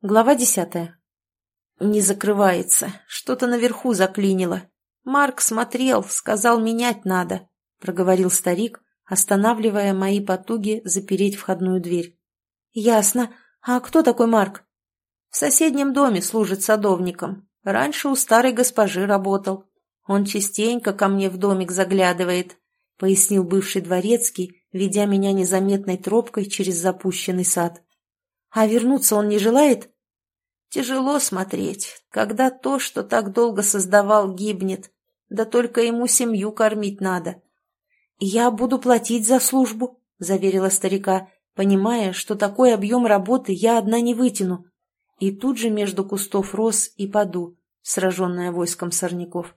Глава десятая. «Не закрывается. Что-то наверху заклинило. Марк смотрел, сказал, менять надо», — проговорил старик, останавливая мои потуги запереть входную дверь. «Ясно. А кто такой Марк?» «В соседнем доме служит садовником. Раньше у старой госпожи работал. Он частенько ко мне в домик заглядывает», — пояснил бывший дворецкий, ведя меня незаметной тропкой через запущенный сад. А вернуться он не желает? Тяжело смотреть, когда то, что так долго создавал, гибнет. Да только ему семью кормить надо. «Я буду платить за службу», — заверила старика, понимая, что такой объем работы я одна не вытяну. И тут же между кустов рос и паду, сраженная войском сорняков.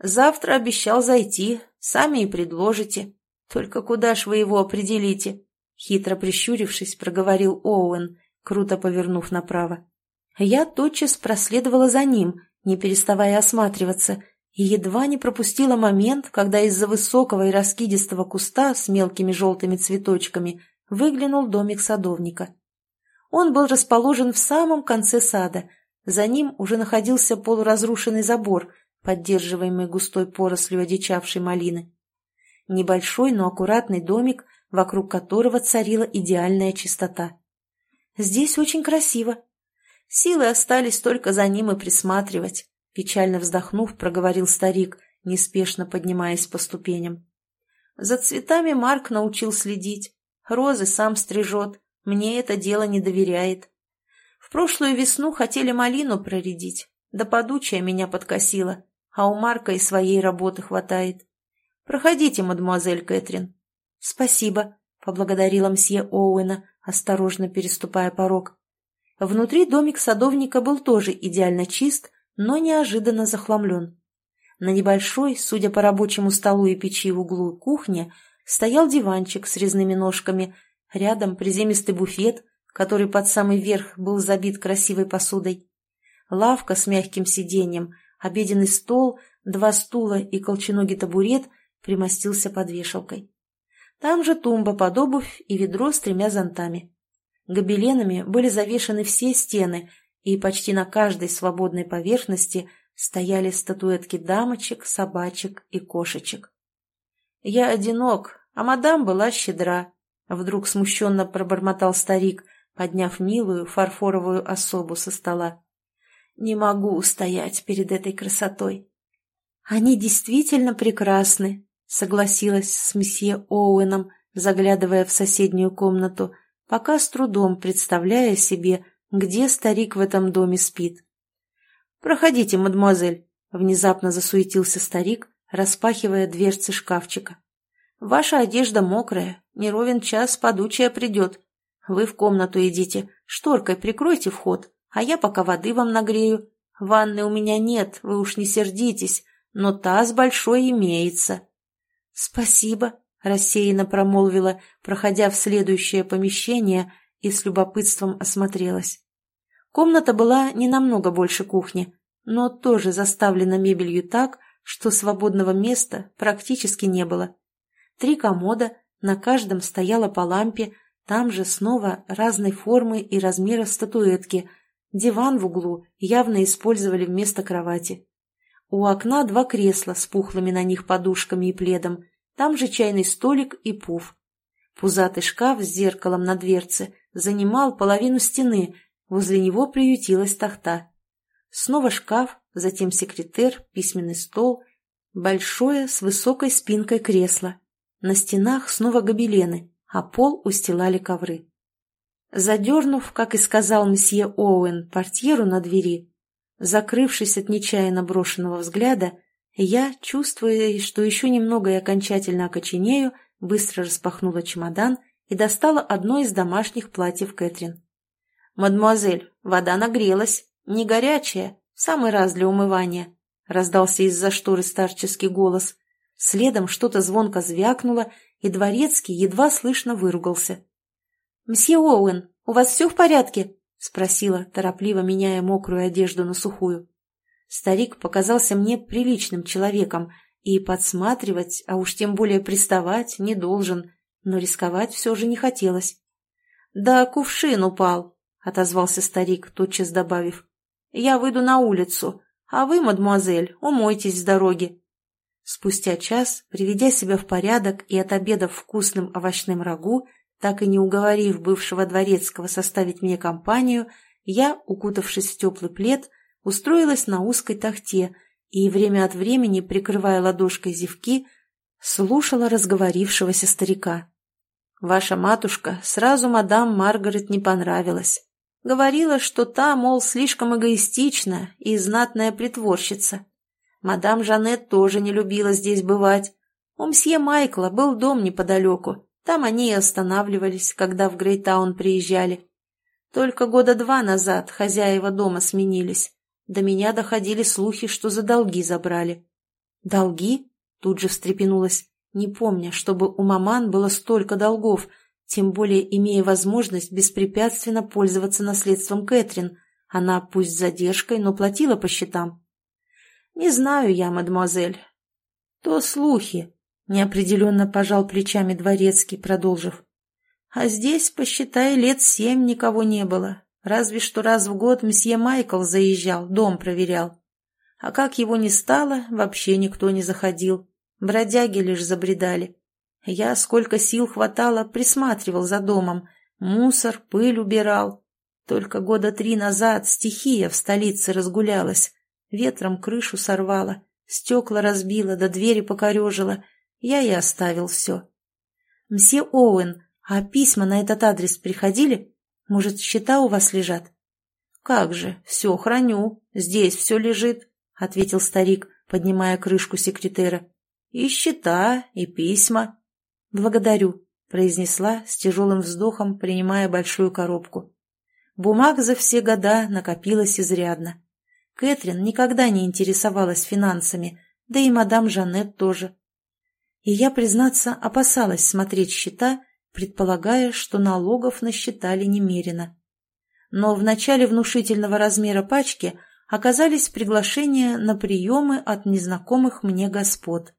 «Завтра обещал зайти, сами и предложите. Только куда ж вы его определите?» Хитро прищурившись, проговорил Оуэн, круто повернув направо. Я тотчас проследовала за ним, не переставая осматриваться, и едва не пропустила момент, когда из-за высокого и раскидистого куста с мелкими желтыми цветочками выглянул домик садовника. Он был расположен в самом конце сада, за ним уже находился полуразрушенный забор, поддерживаемый густой порослью одичавшей малины. Небольшой, но аккуратный домик вокруг которого царила идеальная чистота. «Здесь очень красиво. Силы остались только за ним и присматривать», — печально вздохнув, проговорил старик, неспешно поднимаясь по ступеням. «За цветами Марк научил следить. Розы сам стрижет, мне это дело не доверяет. В прошлую весну хотели малину проредить, да подучая меня подкосила, а у Марка и своей работы хватает. Проходите, мадемуазель Кэтрин, «Спасибо», — поблагодарила мсье Оуэна, осторожно переступая порог. Внутри домик садовника был тоже идеально чист, но неожиданно захламлен. На небольшой, судя по рабочему столу и печи в углу кухни, стоял диванчик с резными ножками, рядом приземистый буфет, который под самый верх был забит красивой посудой, лавка с мягким сиденьем, обеденный стол, два стула и колченогий табурет примостился под вешалкой. Там же тумба под обувь и ведро с тремя зонтами. Гобеленами были завешаны все стены, и почти на каждой свободной поверхности стояли статуэтки дамочек, собачек и кошечек. «Я одинок, а мадам была щедра», — вдруг смущенно пробормотал старик, подняв милую фарфоровую особу со стола. «Не могу устоять перед этой красотой». «Они действительно прекрасны», согласилась с месье Оуэном, заглядывая в соседнюю комнату, пока с трудом представляя себе, где старик в этом доме спит. «Проходите, мадемуазель», — внезапно засуетился старик, распахивая дверцы шкафчика. «Ваша одежда мокрая, не ровен час подучая придет. Вы в комнату идите, шторкой прикройте вход, а я пока воды вам нагрею. Ванны у меня нет, вы уж не сердитесь, но таз большой имеется». «Спасибо», — рассеянно промолвила, проходя в следующее помещение и с любопытством осмотрелась. Комната была не намного больше кухни, но тоже заставлена мебелью так, что свободного места практически не было. Три комода, на каждом стояла по лампе, там же снова разной формы и размера статуэтки. Диван в углу явно использовали вместо кровати. У окна два кресла с пухлыми на них подушками и пледом, там же чайный столик и пуф. Пузатый шкаф с зеркалом на дверце занимал половину стены, возле него приютилась тахта. Снова шкаф, затем секретер, письменный стол, большое с высокой спинкой кресло. На стенах снова гобелены, а пол устилали ковры. Задернув, как и сказал месье Оуэн, портьеру на двери, Закрывшись от нечаянно брошенного взгляда, я, чувствуя, что еще немного и окончательно окоченею, быстро распахнула чемодан и достала одно из домашних платьев Кэтрин. «Мадемуазель, вода нагрелась, не горячая, самый раз для умывания», — раздался из-за шторы старческий голос. Следом что-то звонко звякнуло, и дворецкий едва слышно выругался. «Мсье Оуэн, у вас все в порядке?» — спросила, торопливо меняя мокрую одежду на сухую. Старик показался мне приличным человеком, и подсматривать, а уж тем более приставать, не должен, но рисковать все же не хотелось. «Да, кувшин упал», — отозвался старик, тотчас добавив. «Я выйду на улицу, а вы, мадемуазель, умойтесь с дороги». Спустя час, приведя себя в порядок и отобедав вкусным овощным рагу, так и не уговорив бывшего дворецкого составить мне компанию, я, укутавшись в теплый плед, устроилась на узкой тахте и, время от времени, прикрывая ладошкой зевки, слушала разговорившегося старика. «Ваша матушка сразу мадам Маргарет не понравилась. Говорила, что та, мол, слишком эгоистична и знатная притворщица. Мадам Жанет тоже не любила здесь бывать. У мсье Майкла был дом неподалеку, там они и останавливались, когда в Грейтаун приезжали. Только года два назад хозяева дома сменились. До меня доходили слухи, что за долги забрали. «Долги?» — тут же встрепенулась, не помня, чтобы у маман было столько долгов, тем более имея возможность беспрепятственно пользоваться наследством Кэтрин. Она, пусть с задержкой, но платила по счетам. «Не знаю я, мадемуазель. То слухи», — неопределенно пожал плечами дворецкий, продолжив. А здесь, посчитай, лет семь никого не было. Разве что раз в год мсье Майкл заезжал, дом проверял. А как его не стало, вообще никто не заходил. Бродяги лишь забредали. Я, сколько сил хватало, присматривал за домом. Мусор, пыль убирал. Только года три назад стихия в столице разгулялась. Ветром крышу сорвала, стекла разбила, до двери покорежила. Я и оставил все. Мсье Оуэн «А письма на этот адрес приходили? Может, счета у вас лежат?» «Как же, все храню. Здесь все лежит», — ответил старик, поднимая крышку секретера. «И счета, и письма». «Благодарю», — произнесла с тяжелым вздохом, принимая большую коробку. Бумаг за все года накопилось изрядно. Кэтрин никогда не интересовалась финансами, да и мадам Жанет тоже. И я, признаться, опасалась смотреть счета, предполагая, что налогов насчитали немерено. Но в начале внушительного размера пачки оказались приглашения на приемы от незнакомых мне господ.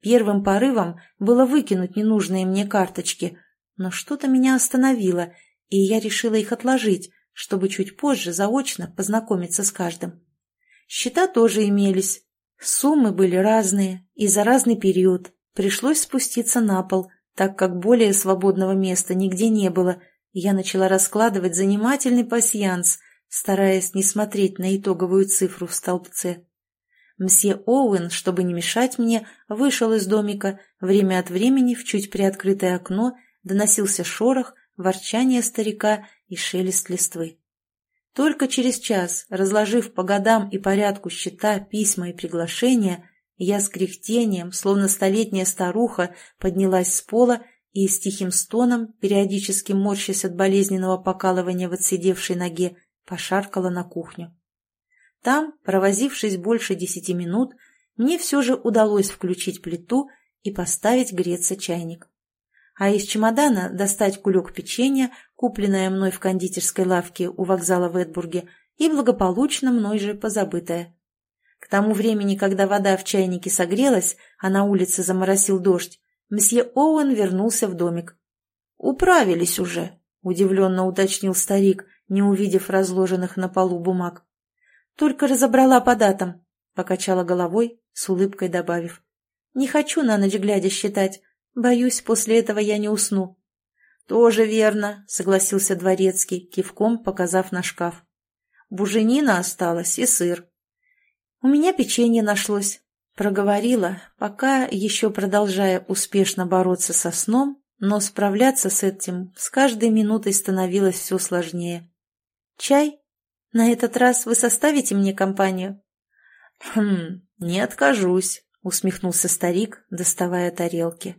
Первым порывом было выкинуть ненужные мне карточки, но что-то меня остановило, и я решила их отложить, чтобы чуть позже заочно познакомиться с каждым. Счета тоже имелись. Суммы были разные и за разный период. Пришлось спуститься на пол – так как более свободного места нигде не было, я начала раскладывать занимательный пасьянс, стараясь не смотреть на итоговую цифру в столбце. Мсье Оуэн, чтобы не мешать мне, вышел из домика, время от времени в чуть приоткрытое окно доносился шорох, ворчание старика и шелест листвы. Только через час, разложив по годам и порядку счета, письма и приглашения, я с кряхтением, словно столетняя старуха, поднялась с пола и с тихим стоном, периодически морщась от болезненного покалывания в отсидевшей ноге, пошаркала на кухню. Там, провозившись больше десяти минут, мне все же удалось включить плиту и поставить греться чайник. А из чемодана достать кулек печенья, купленное мной в кондитерской лавке у вокзала в Эдбурге, и благополучно мной же позабытое. К тому времени, когда вода в чайнике согрелась, а на улице заморосил дождь, месье Оуэн вернулся в домик. «Управились уже», — удивленно уточнил старик, не увидев разложенных на полу бумаг. «Только разобрала по датам», — покачала головой, с улыбкой добавив. «Не хочу на ночь глядя считать. Боюсь, после этого я не усну». «Тоже верно», — согласился дворецкий, кивком показав на шкаф. «Буженина осталась и сыр. «У меня печенье нашлось», — проговорила, пока еще продолжая успешно бороться со сном, но справляться с этим с каждой минутой становилось все сложнее. «Чай? На этот раз вы составите мне компанию?» «Хм, не откажусь», — усмехнулся старик, доставая тарелки.